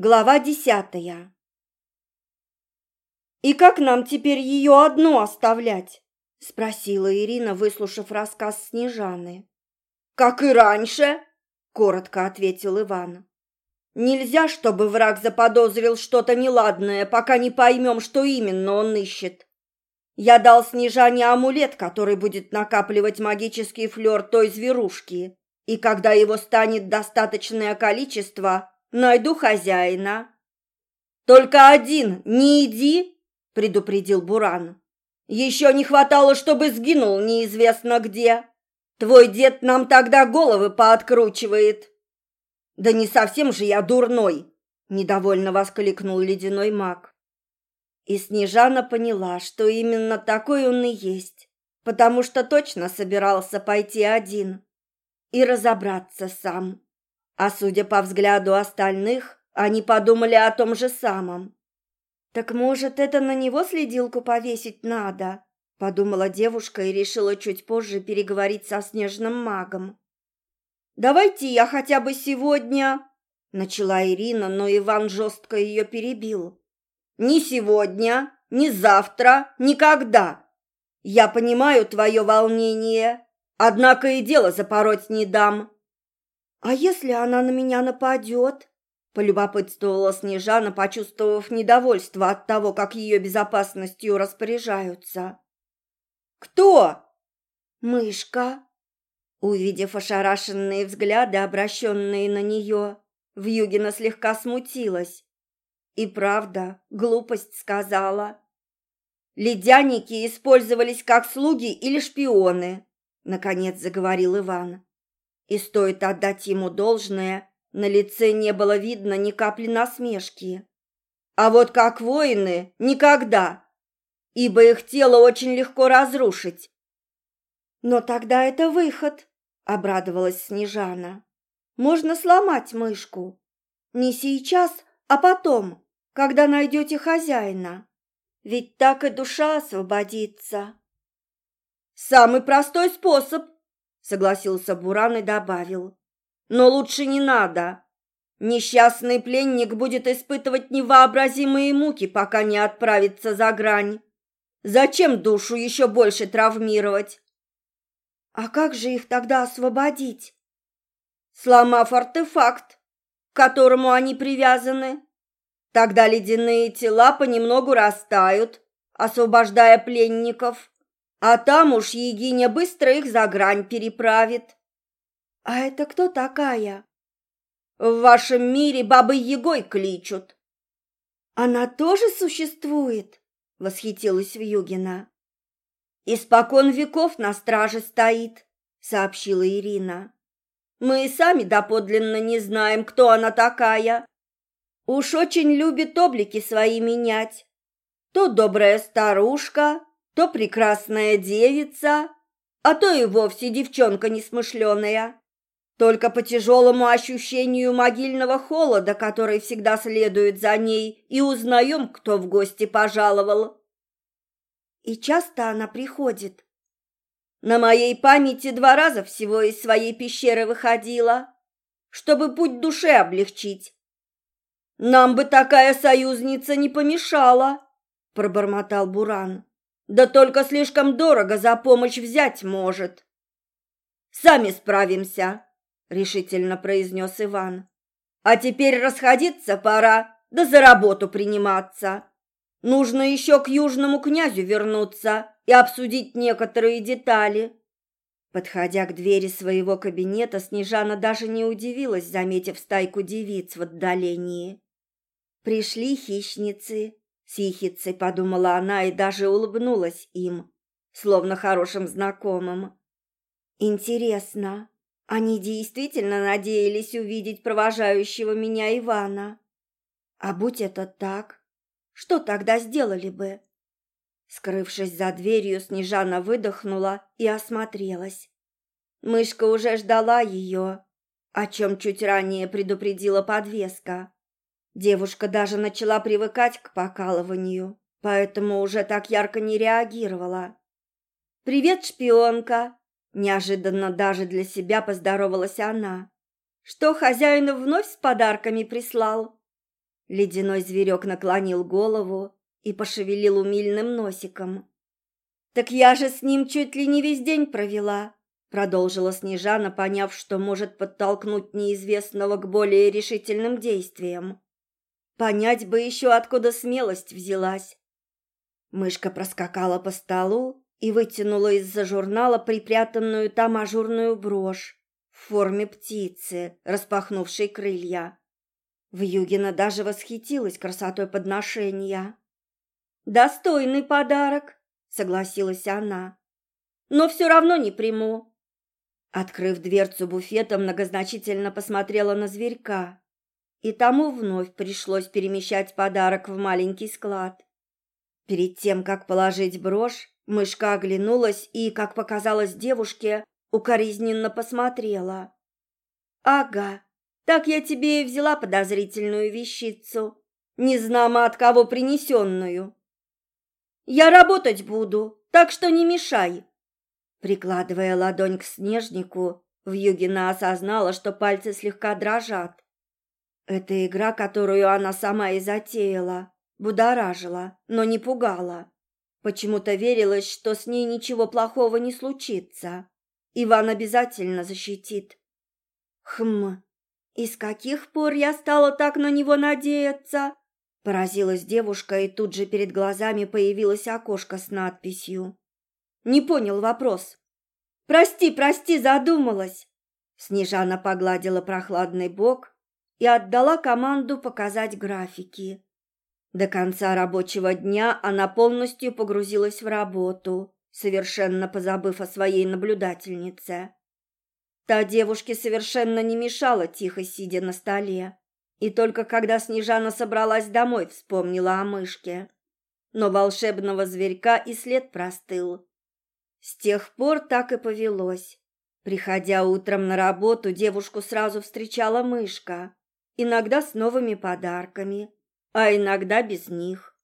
Глава десятая. «И как нам теперь ее одну оставлять?» – спросила Ирина, выслушав рассказ Снежаны. «Как и раньше», – коротко ответил Иван. «Нельзя, чтобы враг заподозрил что-то неладное, пока не поймем, что именно он ищет. Я дал Снежане амулет, который будет накапливать магический флер той зверушки, и когда его станет достаточное количество – Найду хозяина. Только один, не иди, предупредил Буран. Еще не хватало, чтобы сгинул неизвестно где. Твой дед нам тогда головы пооткручивает. Да не совсем же я дурной, недовольно воскликнул ледяной маг. И Снежана поняла, что именно такой он и есть, потому что точно собирался пойти один и разобраться сам. А судя по взгляду остальных, они подумали о том же самом. «Так, может, это на него следилку повесить надо?» – подумала девушка и решила чуть позже переговорить со снежным магом. «Давайте я хотя бы сегодня...» – начала Ирина, но Иван жестко ее перебил. «Ни сегодня, ни завтра, никогда. Я понимаю твое волнение, однако и дело запороть не дам. «А если она на меня нападет?» – полюбопытствовала Снежана, почувствовав недовольство от того, как ее безопасностью распоряжаются. «Кто?» «Мышка». Увидев ошарашенные взгляды, обращенные на нее, Вьюгина слегка смутилась. И правда, глупость сказала. «Ледяники использовались как слуги или шпионы», — наконец заговорил Иван. И стоит отдать ему должное, на лице не было видно ни капли насмешки. А вот как воины – никогда, ибо их тело очень легко разрушить. «Но тогда это выход», – обрадовалась Снежана. «Можно сломать мышку. Не сейчас, а потом, когда найдете хозяина. Ведь так и душа освободится». «Самый простой способ», согласился Буран и добавил. Но лучше не надо. Несчастный пленник будет испытывать невообразимые муки, пока не отправится за грань. Зачем душу еще больше травмировать? А как же их тогда освободить? Сломав артефакт, к которому они привязаны. Тогда ледяные тела понемногу растают, освобождая пленников. А там уж Егиня быстро их за грань переправит. А это кто такая? В вашем мире бабой Егой кличут. Она тоже существует? Восхитилась Вьюгина. Испокон веков на страже стоит, сообщила Ирина. Мы и сами доподлинно не знаем, кто она такая. Уж очень любит облики свои менять. То добрая старушка, то прекрасная девица, а то и вовсе девчонка несмышленая. Только по тяжелому ощущению могильного холода, который всегда следует за ней, и узнаем, кто в гости пожаловал. И часто она приходит. На моей памяти два раза всего из своей пещеры выходила, чтобы путь душе облегчить. Нам бы такая союзница не помешала, пробормотал Буран. Да только слишком дорого за помощь взять может. Сами справимся, решительно произнес Иван. А теперь расходиться пора, да за работу приниматься. Нужно еще к южному князю вернуться и обсудить некоторые детали. Подходя к двери своего кабинета, Снежана даже не удивилась, заметив стайку девиц в отдалении. Пришли хищницы, С подумала она и даже улыбнулась им, словно хорошим знакомым. Интересно, они действительно надеялись увидеть провожающего меня Ивана? А будь это так, что тогда сделали бы? Скрывшись за дверью, Снежана выдохнула и осмотрелась. Мышка уже ждала ее, о чем чуть ранее предупредила подвеска. Девушка даже начала привыкать к покалыванию, поэтому уже так ярко не реагировала. «Привет, шпионка!» Неожиданно даже для себя поздоровалась она. «Что, хозяин вновь с подарками прислал?» Ледяной зверек наклонил голову и пошевелил умильным носиком. «Так я же с ним чуть ли не весь день провела», продолжила Снежана, поняв, что может подтолкнуть неизвестного к более решительным действиям. Понять бы еще, откуда смелость взялась. Мышка проскакала по столу и вытянула из-за журнала припрятанную там ажурную брошь в форме птицы, распахнувшей крылья. Вьюгина даже восхитилась красотой подношения. «Достойный подарок», — согласилась она. «Но все равно не приму». Открыв дверцу буфета, многозначительно посмотрела на зверька и тому вновь пришлось перемещать подарок в маленький склад. Перед тем, как положить брошь, мышка оглянулась и, как показалось девушке, укоризненно посмотрела. «Ага, так я тебе и взяла подозрительную вещицу, незнамо от кого принесенную. Я работать буду, так что не мешай». Прикладывая ладонь к снежнику, Вьюгина осознала, что пальцы слегка дрожат. Эта игра, которую она сама и затеяла, будоражила, но не пугала. Почему-то верилось, что с ней ничего плохого не случится. Иван обязательно защитит. Хм, и с каких пор я стала так на него надеяться? Поразилась девушка, и тут же перед глазами появилось окошко с надписью. Не понял вопрос. Прости, прости, задумалась. Снежана погладила прохладный бок, и отдала команду показать графики. До конца рабочего дня она полностью погрузилась в работу, совершенно позабыв о своей наблюдательнице. Та девушке совершенно не мешала, тихо сидя на столе. И только когда Снежана собралась домой, вспомнила о мышке. Но волшебного зверька и след простыл. С тех пор так и повелось. Приходя утром на работу, девушку сразу встречала мышка иногда с новыми подарками, а иногда без них.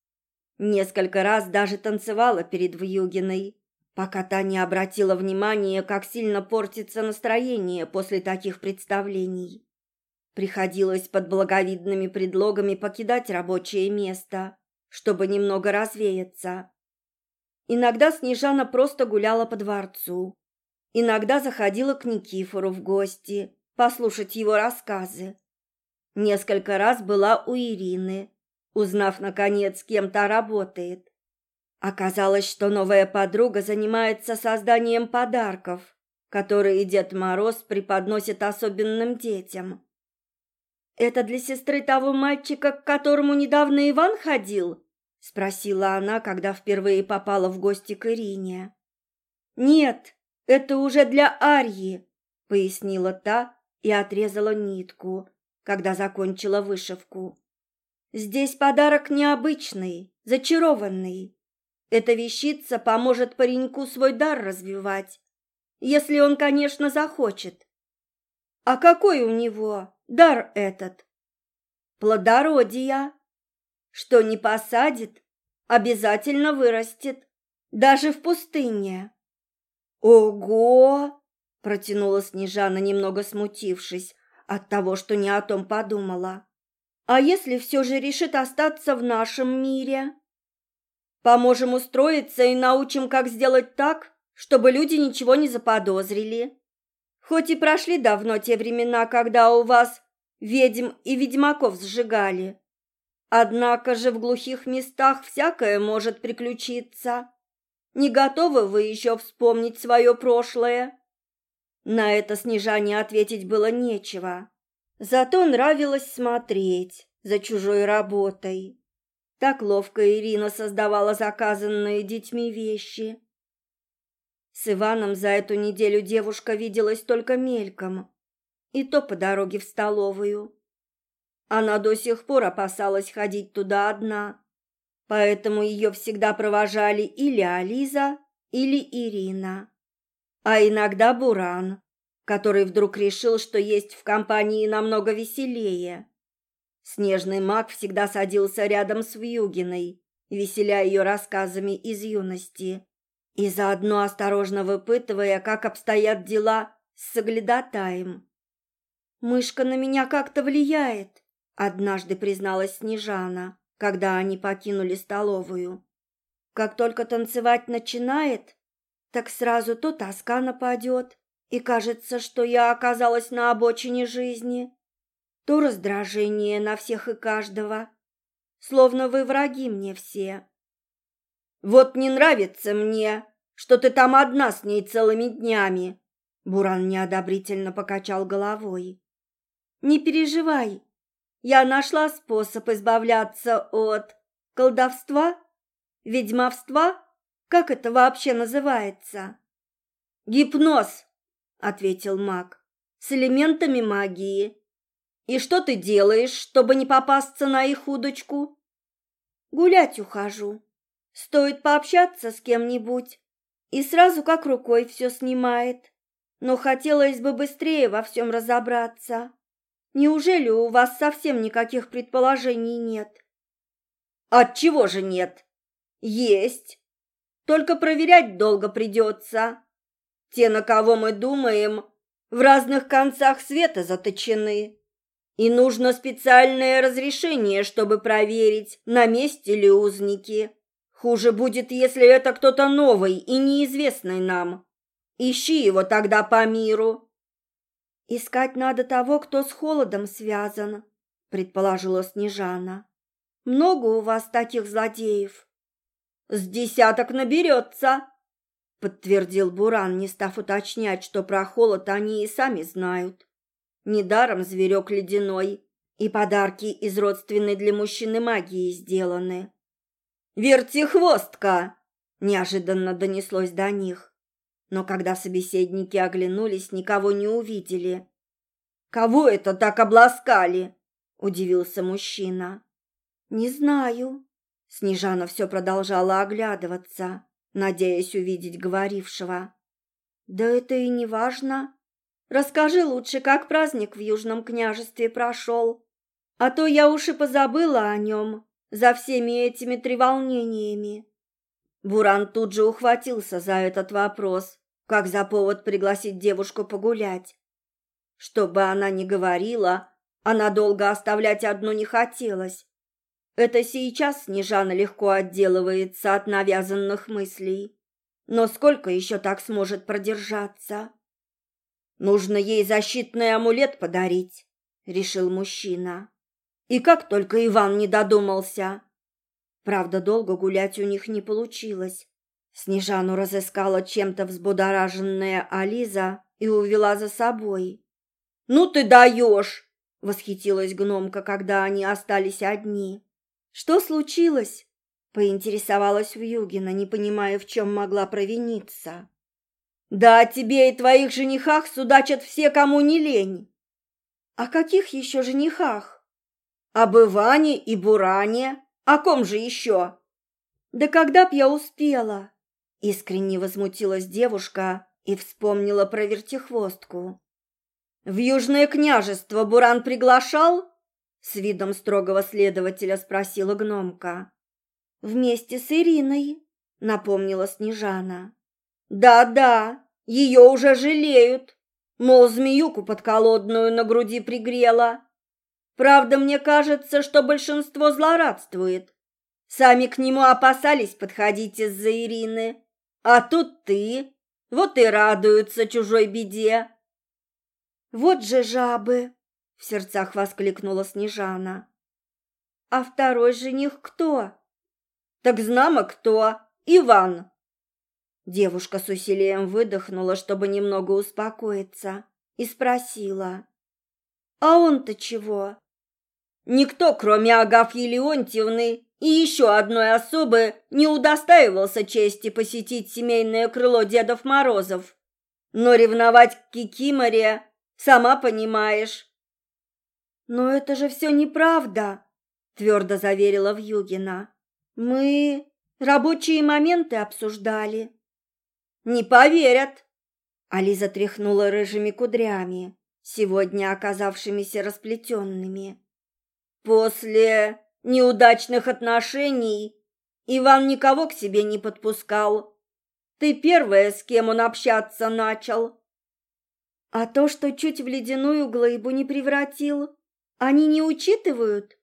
Несколько раз даже танцевала перед Вьюгиной, пока та не обратила внимания, как сильно портится настроение после таких представлений. Приходилось под благовидными предлогами покидать рабочее место, чтобы немного развеяться. Иногда Снежана просто гуляла по дворцу. Иногда заходила к Никифору в гости, послушать его рассказы. Несколько раз была у Ирины, узнав, наконец, с кем та работает. Оказалось, что новая подруга занимается созданием подарков, которые Дед Мороз преподносит особенным детям. «Это для сестры того мальчика, к которому недавно Иван ходил?» — спросила она, когда впервые попала в гости к Ирине. «Нет, это уже для Арьи», — пояснила та и отрезала нитку, когда закончила вышивку. Здесь подарок необычный, зачарованный. Эта вещица поможет пареньку свой дар развивать, если он, конечно, захочет. А какой у него дар этот? Плодородия. Что не посадит, обязательно вырастет, даже в пустыне. Ого! протянула Снежана, немного смутившись, от того, что не о том подумала. А если все же решит остаться в нашем мире? Поможем устроиться и научим, как сделать так, чтобы люди ничего не заподозрили. Хоть и прошли давно те времена, когда у вас ведьм и ведьмаков сжигали. Однако же в глухих местах всякое может приключиться. Не готовы вы еще вспомнить свое прошлое? На это Снежане ответить было нечего. Зато нравилось смотреть за чужой работой. Так ловко Ирина создавала заказанные детьми вещи. С Иваном за эту неделю девушка виделась только мельком, и то по дороге в столовую. Она до сих пор опасалась ходить туда одна, поэтому ее всегда провожали или Ализа, или Ирина а иногда Буран, который вдруг решил, что есть в компании намного веселее. Снежный маг всегда садился рядом с Вьюгиной, веселя ее рассказами из юности, и заодно осторожно выпытывая, как обстоят дела с соглядатаем. «Мышка на меня как-то влияет», однажды призналась Снежана, когда они покинули столовую. Как только танцевать начинает, так сразу то тоска нападет, и кажется, что я оказалась на обочине жизни, то раздражение на всех и каждого, словно вы враги мне все. Вот не нравится мне, что ты там одна с ней целыми днями. Буран неодобрительно покачал головой. Не переживай, я нашла способ избавляться от колдовства, ведьмовства, как это вообще называется? Гипноз, ответил маг, с элементами магии. И что ты делаешь, чтобы не попасться на их удочку? Гулять ухожу. Стоит пообщаться с кем-нибудь, и сразу как рукой все снимает. Но хотелось бы быстрее во всем разобраться. Неужели у вас совсем никаких предположений нет? Отчего же нет? Есть. Только проверять долго придется. Те, на кого мы думаем, в разных концах света заточены. И нужно специальное разрешение, чтобы проверить, на месте ли узники. Хуже будет, если это кто-то новый и неизвестный нам. Ищи его тогда по миру. Искать надо того, кто с холодом связан, предположила Снежана. Много у вас таких злодеев? С десяток наберется, подтвердил Буран, не став уточнять, что про холод они и сами знают. Недаром зверек ледяной, и подарки из родственной для мужчины магии сделаны. «Вертихвостка!» – неожиданно донеслось до них. Но когда собеседники оглянулись, никого не увидели. «Кого это так обласкали?» – удивился мужчина. «Не знаю». Снежана все продолжала оглядываться, надеясь увидеть говорившего. «Да это и не важно. Расскажи лучше, как праздник в Южном княжестве прошел. А то я уж и позабыла о нем за всеми этими треволнениями. Буран тут же ухватился за этот вопрос, как за повод пригласить девушку погулять. Что бы она ни говорила, она долго оставлять одну не хотелось. Это сейчас Снежана легко отделывается от навязанных мыслей. Но сколько еще так сможет продержаться? Нужно ей защитный амулет подарить, решил мужчина. И как только Иван не додумался. Правда, долго гулять у них не получилось. Снежану разыскала чем-то взбудораженная Ализа и увела за собой. «Ну ты даешь!» — восхитилась гномка, когда они остались одни. «Что случилось?» — поинтересовалась Вьюгина, не понимая, в чем могла провиниться. «Да о тебе и твоих женихах судачат все, кому не лень». «О каких еще женихах?» Об Иване и Буране? О ком же еще? Да когда б я успела? Искренне возмутилась девушка и вспомнила про вертихвостку. В Южное княжество Буран приглашал? С видом строгого следователя спросила гномка. Вместе с Ириной, напомнила Снежана. Да-да, ее уже жалеют. Мол, змеюку подколодную на груди пригрела. Правда, мне кажется, что большинство злорадствует. Сами к нему опасались подходить из-за Ирины. А тут ты. Вот и радуются чужой беде. Вот же жабы, в сердцах воскликнула Снежана. А второй жених кто? Так знамо кто. Иван. Девушка с усилием выдохнула, чтобы немного успокоиться, и спросила. А он-то чего? Никто, кроме Агафьи Леонтьевны и еще одной особы, не удостаивался чести посетить семейное крыло Дедов Морозов. Но ревновать к Кикиморе, сама понимаешь. «Но это же все неправда», — твердо заверила Вьюгина. «Мы рабочие моменты обсуждали». «Не поверят!» Ализа тряхнула рыжими кудрями, сегодня оказавшимися расплетенными. После неудачных отношений Иван никого к себе не подпускал. Ты первая, с кем он общаться начал. А то, что чуть в ледяную глыбу не превратил, Они не учитывают?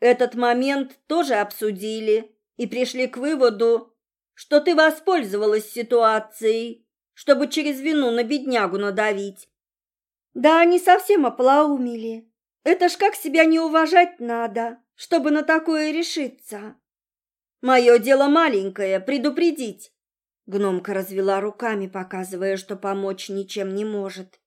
Этот момент тоже обсудили и пришли к выводу, что ты воспользовалась ситуацией, чтобы через вину на беднягу надавить. Да они совсем оплоумели. Это ж как себя не уважать надо, чтобы на такое решиться. Мое дело маленькое — предупредить. Гномка развела руками, показывая, что помочь ничем не может.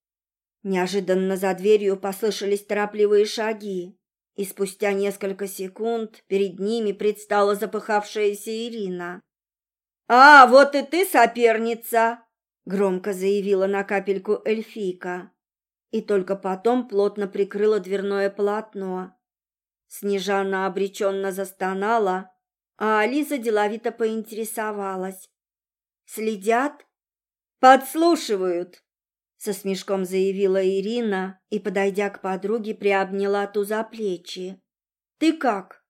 Неожиданно за дверью послышались торопливые шаги, и спустя несколько секунд перед ними предстала запыхавшаяся Ирина. «А, вот и ты соперница!» — громко заявила на капельку эльфийка, и только потом плотно прикрыла дверное полотно. Снежана обреченно застонала, а Ализа деловито поинтересовалась. «Следят?» «Подслушивают!» Со смешком заявила Ирина и, подойдя к подруге, приобняла ту за плечи. «Ты как?»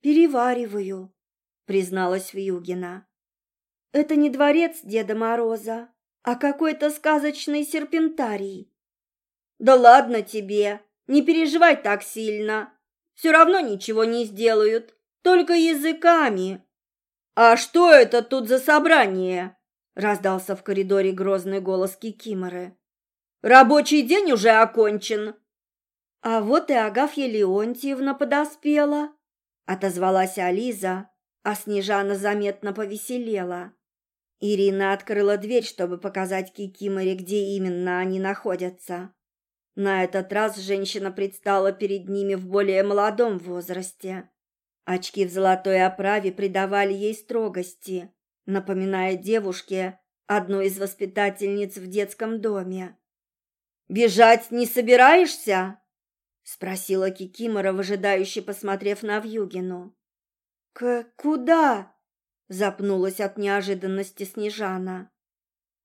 «Перевариваю», — призналась Вьюгина. «Это не дворец Деда Мороза, а какой-то сказочный серпентарий». «Да ладно тебе, не переживай так сильно. Все равно ничего не сделают, только языками». «А что это тут за собрание?» Раздался в коридоре грозный голос Кикиморы. Рабочий день уже окончен. А вот и Агафья Леонтьевна подоспела, отозвалась Ализа, а Снежана заметно повеселела. Ирина открыла дверь, чтобы показать Кикиморе, где именно они находятся. На этот раз женщина предстала перед ними в более молодом возрасте. Очки в золотой оправе придавали ей строгости, напоминая девушке одну из воспитательниц в детском доме. «Бежать не собираешься?» — спросила Кикимора, выжидающе посмотрев на Вьюгину. «К куда?» — запнулась от неожиданности Снежана.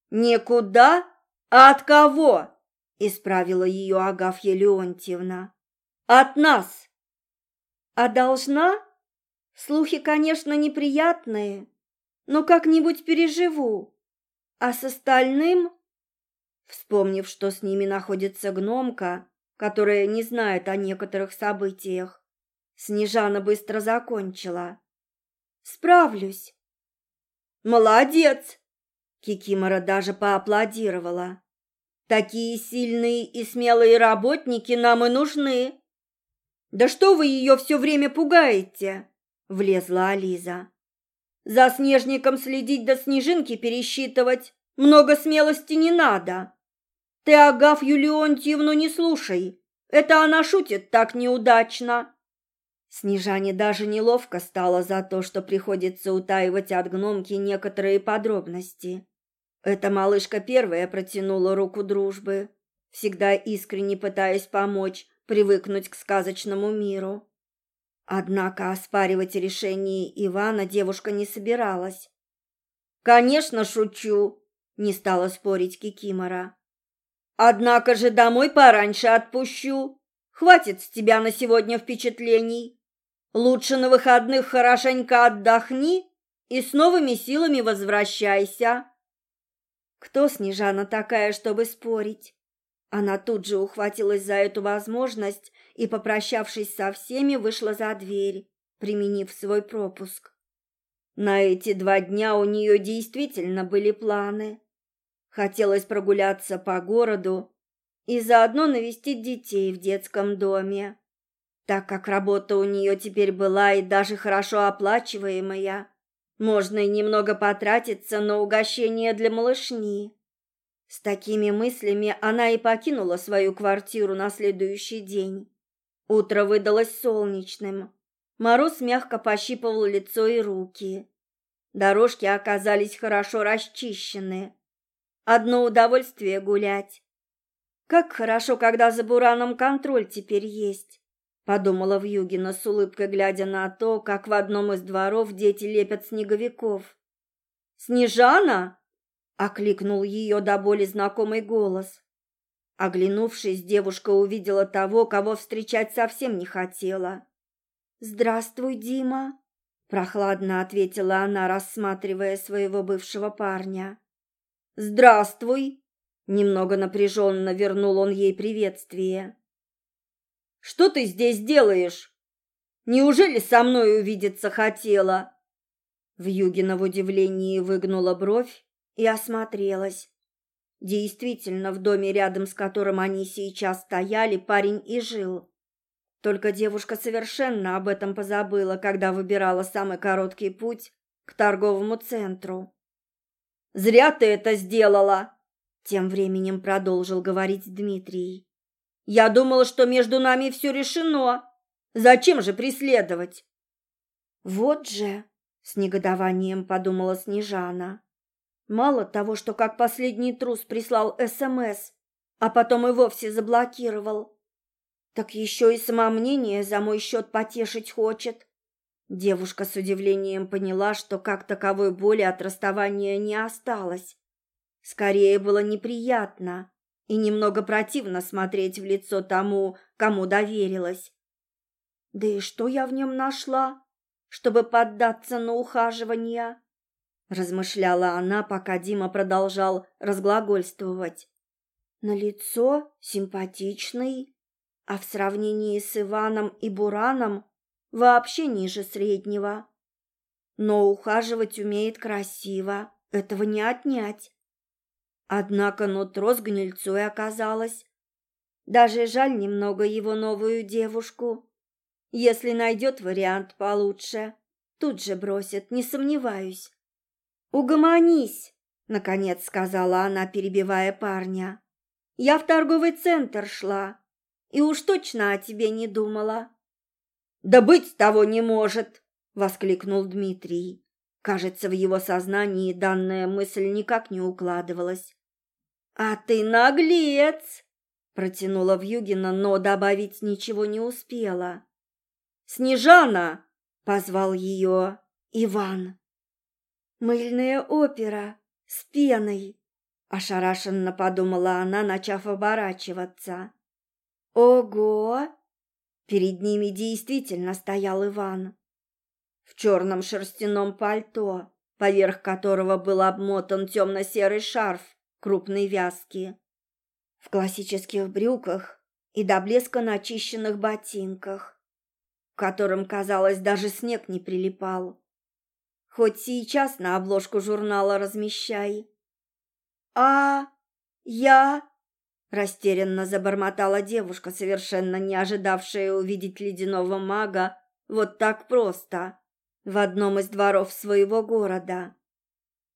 «Никуда? А от кого?» — исправила ее Агафья Леонтьевна. «От нас!» «А должна? Слухи, конечно, неприятные, но как-нибудь переживу. А с остальным...» Вспомнив, что с ними находится гномка, которая не знает о некоторых событиях, Снежана быстро закончила. «Справлюсь». «Молодец!» Кикимора даже поаплодировала. «Такие сильные и смелые работники нам и нужны». «Да что вы ее все время пугаете?» — влезла Ализа. За снежником следить до снежинки пересчитывать. Много смелости не надо. Ты Агафью Леонтьевну не слушай. Это она шутит так неудачно. Снежане даже неловко стало за то, что приходится утаивать от гномки некоторые подробности. Эта малышка первая протянула руку дружбы, всегда искренне пытаясь помочь привыкнуть к сказочному миру. Однако оспаривать решение Ивана девушка не собиралась. «Конечно, шучу», — не стала спорить Кикимора. «Однако же домой пораньше отпущу. Хватит с тебя на сегодня впечатлений. Лучше на выходных хорошенько отдохни и с новыми силами возвращайся». Кто Снежана такая, чтобы спорить? Она тут же ухватилась за эту возможность и, попрощавшись со всеми, вышла за дверь, применив свой пропуск. На эти два дня у нее действительно были планы. Хотелось прогуляться по городу и заодно навестить детей в детском доме. Так как работа у нее теперь была и даже хорошо оплачиваемая, можно и немного потратиться на угощение для малышни. С такими мыслями она и покинула свою квартиру на следующий день. Утро выдалось солнечным. Мороз мягко пощипывал лицо и руки. Дорожки оказались хорошо расчищены. Одно удовольствие гулять. Как хорошо, когда за Бураном контроль теперь есть, подумала Вьюгина с улыбкой, глядя на то, как в одном из дворов дети лепят снеговиков. Снежана, окликнул ее до боли знакомый голос. Оглянувшись, девушка увидела того, кого встречать совсем не хотела. «Здравствуй, Дима!» – прохладно ответила она, рассматривая своего бывшего парня. «Здравствуй!» – немного напряженно вернул он ей приветствие. что ты здесь делаешь? Неужели со мной увидеться хотела?» Вьюгина в удивлении выгнула бровь и осмотрелась. Действительно, в доме, рядом с которым они сейчас стояли, парень и жил. Только девушка совершенно об этом позабыла, когда выбирала самый короткий путь к торговому центру. «Зря ты это сделала!» Тем временем продолжил говорить Дмитрий. «Я думала, что между нами все решено. Зачем же преследовать?» «Вот же!» — с негодованием подумала Снежана. Мало того, что как последний трус прислал СМС, а потом и вовсе заблокировал, так еще и самомнение за мой счет потешить хочет. Девушка с удивлением поняла, что как таковой боли от расставания не осталось. Скорее было неприятно и немного противно смотреть в лицо тому, кому доверилась. Да и что я в нем нашла, чтобы поддаться на ухаживание? Размышляла она, пока Дима продолжал разглагольствовать. На лицо симпатичный, а в сравнении с Иваном и Бураном вообще ниже среднего. Но ухаживать умеет красиво, этого не отнять. Однако нутро с гнильцой оказалось. Даже жаль немного его новую девушку. Если найдет вариант получше, тут же бросит, не сомневаюсь. «Угомонись!» — наконец сказала она, перебивая парня. «Я в торговый центр шла и уж точно о тебе не думала». «Да быть того не может!» — воскликнул Дмитрий. Кажется, в его сознании данная мысль никак не укладывалась. «А ты наглец!» — протянула Вьюгина, но добавить ничего не успела. «Снежана!» — позвал ее Иван. Мыльная опера с пеной, ошарашенно подумала она, начав оборачиваться. Ого! Перед ними действительно стоял Иван. В черном шерстяном пальто, поверх которого был обмотан темно-серый шарф крупной вязки. В классических брюках и до блеска начищенных ботинках, к которым, казалось, даже снег не прилипал. Хоть сейчас на обложку журнала размещай. А я растерянно забормотала девушка, совершенно не ожидавшая увидеть ледяного мага вот так просто в одном из дворов своего города.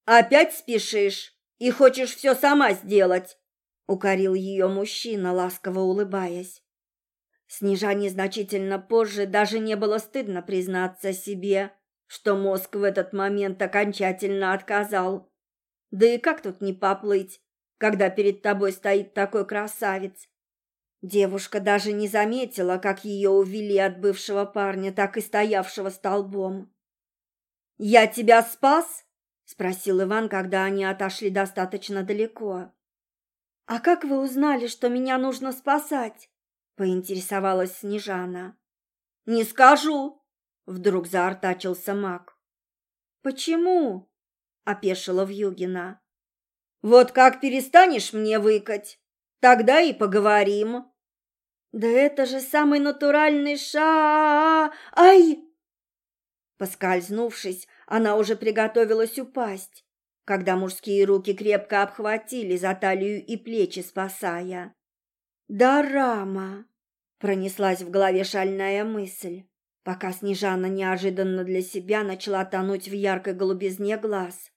Опять спешишь и хочешь все сама сделать? укорил ее мужчина, ласково улыбаясь. Снежане значительно позже даже не было стыдно признаться себе, что мозг в этот момент окончательно отказал. Да и как тут не поплыть, когда перед тобой стоит такой красавец? Девушка даже не заметила, как ее увели от бывшего парня, так и стоявшего столбом. «Я тебя спас?» — спросил Иван, когда они отошли достаточно далеко. «А как вы узнали, что меня нужно спасать?» — поинтересовалась Снежана. «Не скажу», Вдруг заортачился маг. «Почему?» — опешила Вьюгина. «Вот как перестанешь мне выкать, тогда и поговорим». «Да это же самый натуральный ша... Ай!» Поскользнувшись, она уже приготовилась упасть, когда мужские руки крепко обхватили за талию и плечи, спасая. «Да, Рама!» — пронеслась в голове шальная мысль пока Снежана неожиданно для себя начала тонуть в яркой голубизне глаз.